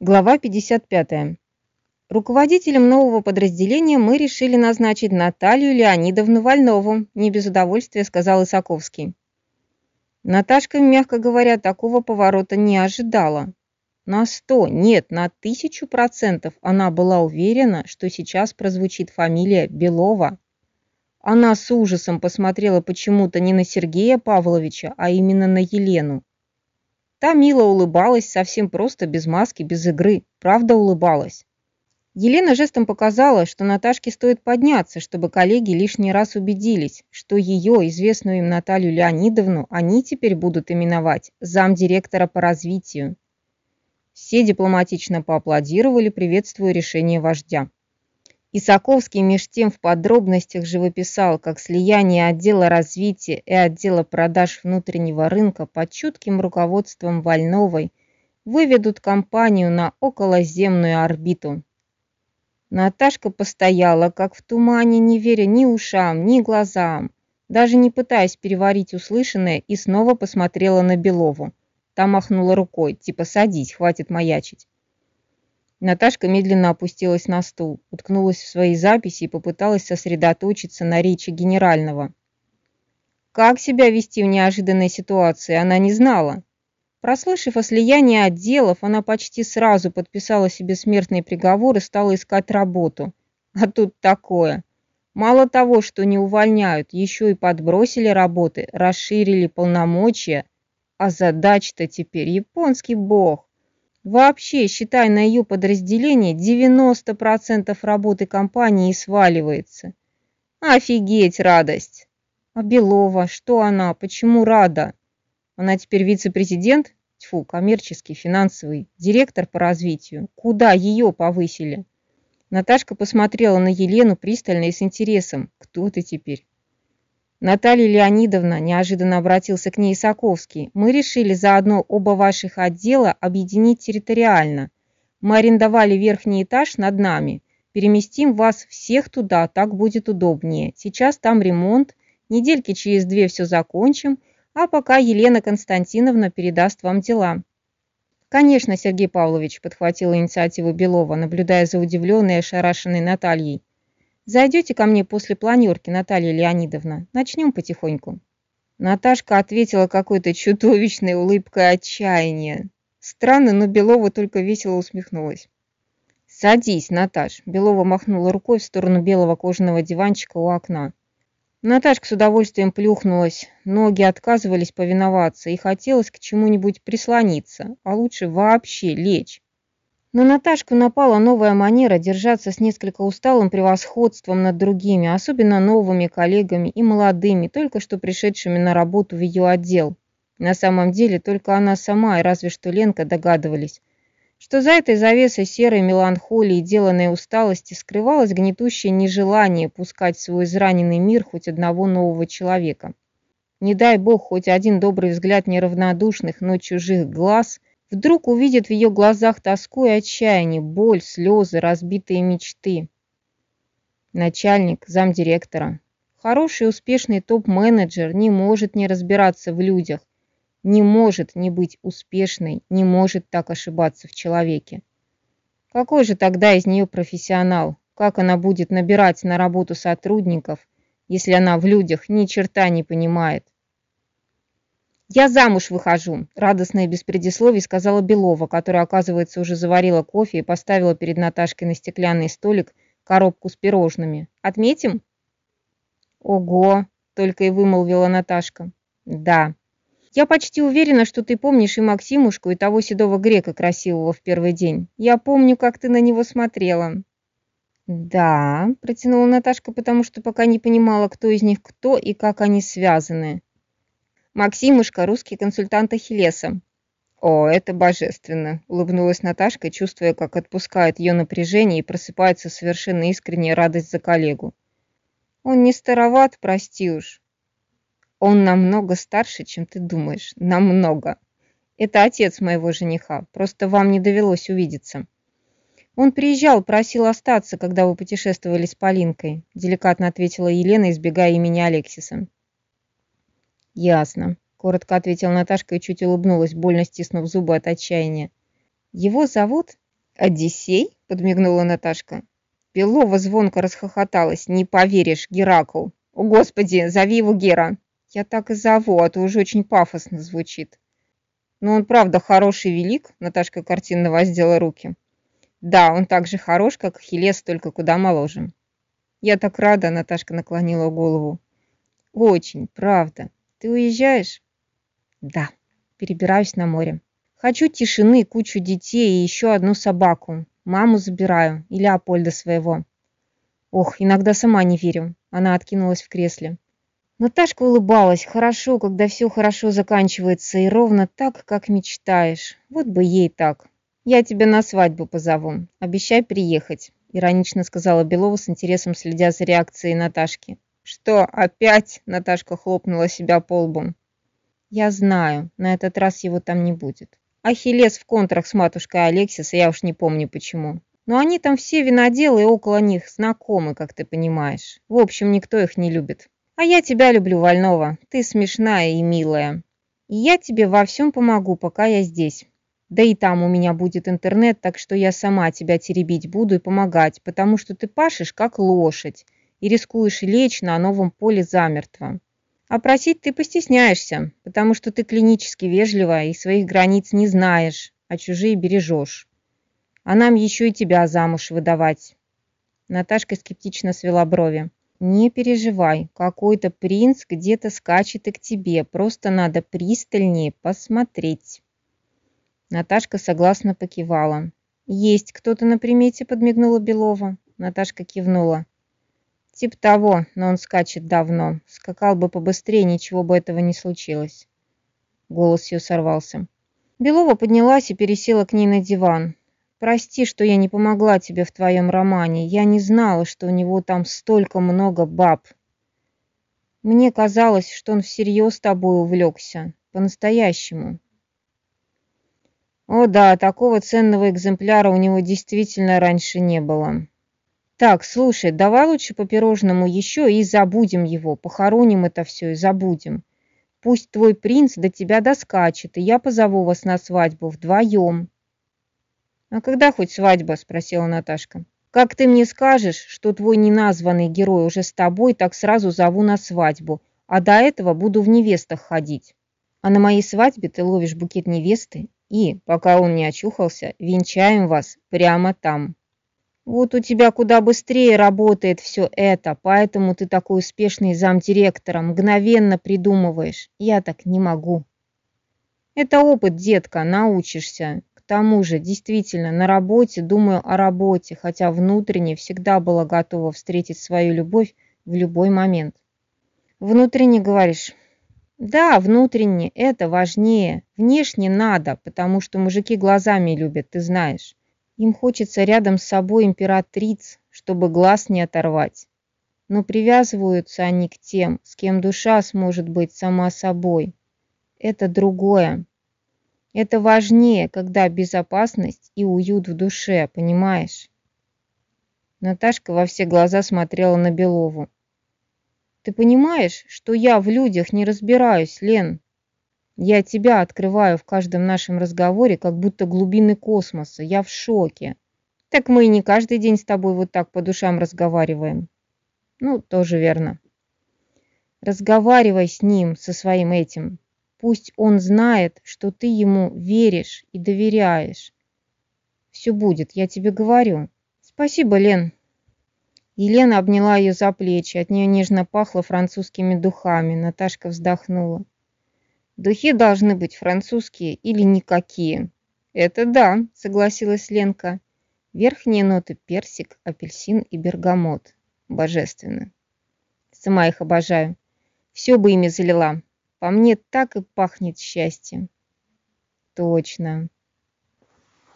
Глава 55. Руководителем нового подразделения мы решили назначить Наталью Леонидовну Вольнову, не без удовольствия сказал Исаковский. Наташка, мягко говоря, такого поворота не ожидала. На сто, нет, на тысячу процентов она была уверена, что сейчас прозвучит фамилия Белова. Она с ужасом посмотрела почему-то не на Сергея Павловича, а именно на Елену. Та мило улыбалась, совсем просто, без маски, без игры. Правда улыбалась. Елена жестом показала, что Наташке стоит подняться, чтобы коллеги лишний раз убедились, что ее, известную им Наталью Леонидовну, они теперь будут именовать замдиректора по развитию. Все дипломатично поаплодировали, приветствуя решение вождя. Исаковский меж тем в подробностях живописал, как слияние отдела развития и отдела продаж внутреннего рынка под чутким руководством Вольновой выведут компанию на околоземную орбиту. Наташка постояла, как в тумане, не веря ни ушам, ни глазам, даже не пытаясь переварить услышанное, и снова посмотрела на Белову. Та махнула рукой, типа «садись, хватит маячить». Наташка медленно опустилась на стул, уткнулась в свои записи и попыталась сосредоточиться на речи генерального. Как себя вести в неожиданной ситуации, она не знала. Прослышав о слиянии отделов, она почти сразу подписала себе смертный приговор и стала искать работу. А тут такое. Мало того, что не увольняют, еще и подбросили работы, расширили полномочия, а задач-то теперь японский бог. Вообще, считай, на ее подразделение 90% работы компании сваливается. Офигеть радость! А Белова, что она, почему рада? Она теперь вице-президент? Тьфу, коммерческий, финансовый, директор по развитию. Куда ее повысили? Наташка посмотрела на Елену пристально и с интересом. Кто ты теперь? Наталья Леонидовна, неожиданно обратился к ней Саковский, мы решили заодно оба ваших отдела объединить территориально. Мы арендовали верхний этаж над нами. Переместим вас всех туда, так будет удобнее. Сейчас там ремонт, недельки через две все закончим, а пока Елена Константиновна передаст вам дела. Конечно, Сергей Павлович, подхватила инициативу Белова, наблюдая за удивленной и ошарашенной Натальей. Зайдете ко мне после планерки, Наталья Леонидовна. Начнем потихоньку». Наташка ответила какой-то чудовищной улыбкой отчаяния. Странно, но Белова только весело усмехнулась. «Садись, Наташ», – Белова махнула рукой в сторону белого кожаного диванчика у окна. Наташка с удовольствием плюхнулась, ноги отказывались повиноваться и хотелось к чему-нибудь прислониться, а лучше вообще лечь. На Наташку напала новая манера держаться с несколько усталым превосходством над другими, особенно новыми коллегами и молодыми, только что пришедшими на работу в ее отдел. На самом деле только она сама и разве что Ленка догадывались, что за этой завесой серой меланхолии и деланной усталости скрывалось гнетущее нежелание пускать в свой израненный мир хоть одного нового человека. Не дай бог хоть один добрый взгляд неравнодушных, но чужих глаз – Вдруг увидит в ее глазах тоску и отчаяние, боль, слезы, разбитые мечты. Начальник, замдиректора. Хороший успешный топ-менеджер не может не разбираться в людях, не может не быть успешной, не может так ошибаться в человеке. Какой же тогда из нее профессионал? Как она будет набирать на работу сотрудников, если она в людях ни черта не понимает? «Я замуж выхожу», – радостно и без предисловий сказала Белова, которая, оказывается, уже заварила кофе и поставила перед Наташкой на стеклянный столик коробку с пирожными. «Отметим?» «Ого!» – только и вымолвила Наташка. «Да. Я почти уверена, что ты помнишь и Максимушку, и того седого грека красивого в первый день. Я помню, как ты на него смотрела». «Да», – протянула Наташка, потому что пока не понимала, кто из них кто и как они связаны. Максимушка, русский консультант Ахиллеса. О, это божественно, улыбнулась Наташка, чувствуя, как отпускает ее напряжение и просыпается совершенно искренняя радость за коллегу. Он не староват, прости уж. Он намного старше, чем ты думаешь, намного. Это отец моего жениха, просто вам не довелось увидеться. Он приезжал, просил остаться, когда вы путешествовали с Полинкой, деликатно ответила Елена, избегая имени Алексиса. «Ясно», – коротко ответила Наташка и чуть улыбнулась, больно стиснув зубы от отчаяния. «Его зовут Одиссей? Подмигнула Наташка. Белова звонко расхохоталась. Не поверишь, Геракл. О, Господи, зови его Гера. Я так и зову, а то уже очень пафосно звучит. Но он правда хороший велик, Наташка картинно воздела руки. Да, он так же хорош, как Хелес, только куда моложе. Я так рада, Наташка наклонила голову. Очень, правда. Ты уезжаешь? Да, перебираюсь на море. Хочу тишины, кучу детей и еще одну собаку. Маму забираю и Леопольда своего. Ох, иногда сама не верю. Она откинулась в кресле. Наташка улыбалась. Хорошо, когда все хорошо заканчивается, и ровно так, как мечтаешь. Вот бы ей так. Я тебя на свадьбу позову. Обещай приехать, иронично сказала Белова с интересом, следя за реакцией Наташки. Что, опять? Наташка хлопнула себя по лбу. Я знаю, на этот раз его там не будет. Ахиллес в контрах с матушкой Алексиса, я уж не помню почему. Но они там все виноделы и около них знакомы, как ты понимаешь. В общем, никто их не любит. А я тебя люблю, Вольнова. Ты смешная и милая. И я тебе во всем помогу, пока я здесь. Да и там у меня будет интернет, так что я сама тебя теребить буду и помогать, потому что ты пашешь как лошадь и рискуешь лечь на новом поле замертво. А просить ты постесняешься, потому что ты клинически вежливая и своих границ не знаешь, а чужие бережешь. А нам еще и тебя замуж выдавать. Наташка скептично свела брови. Не переживай, какой-то принц где-то скачет и к тебе, просто надо пристальнее посмотреть. Наташка согласно покивала. Есть кто-то на примете, подмигнула Белова. Наташка кивнула. Тип того, но он скачет давно. Скакал бы побыстрее, ничего бы этого не случилось. Голос ее сорвался. Белова поднялась и пересела к ней на диван. Прости, что я не помогла тебе в твоем романе. Я не знала, что у него там столько много баб. Мне казалось, что он всерьез тобой увлекся. По-настоящему. О да, такого ценного экземпляра у него действительно раньше не было. Так, слушай, давай лучше по пирожному еще и забудем его. Похороним это все и забудем. Пусть твой принц до тебя доскачет, и я позову вас на свадьбу вдвоем. «А когда хоть свадьба?» – спросила Наташка. «Как ты мне скажешь, что твой неназванный герой уже с тобой, так сразу зову на свадьбу, а до этого буду в невестах ходить. А на моей свадьбе ты ловишь букет невесты и, пока он не очухался, венчаем вас прямо там». Вот у тебя куда быстрее работает все это, поэтому ты такой успешный замдиректора, мгновенно придумываешь. Я так не могу. Это опыт, детка, научишься тому же, действительно, на работе думаю о работе, хотя внутренне всегда была готова встретить свою любовь в любой момент. Внутренне говоришь? Да, внутренне, это важнее. Внешне надо, потому что мужики глазами любят, ты знаешь. Им хочется рядом с собой императриц, чтобы глаз не оторвать. Но привязываются они к тем, с кем душа сможет быть сама собой. Это другое. Это важнее, когда безопасность и уют в душе, понимаешь? Наташка во все глаза смотрела на Белову. Ты понимаешь, что я в людях не разбираюсь, Лен? Я тебя открываю в каждом нашем разговоре, как будто глубины космоса. Я в шоке. Так мы и не каждый день с тобой вот так по душам разговариваем. Ну, тоже верно. Разговаривай с ним, со своим этим. Пусть он знает, что ты ему веришь и доверяешь. Все будет, я тебе говорю. Спасибо, Лен. Елена обняла ее за плечи, от нее нежно пахло французскими духами. Наташка вздохнула. Духи должны быть французские или никакие. Это да, согласилась Ленка. Верхние ноты персик, апельсин и бергамот. Божественно. Сама их обожаю. Все бы ими залила. По мне так и пахнет счастьем. Точно.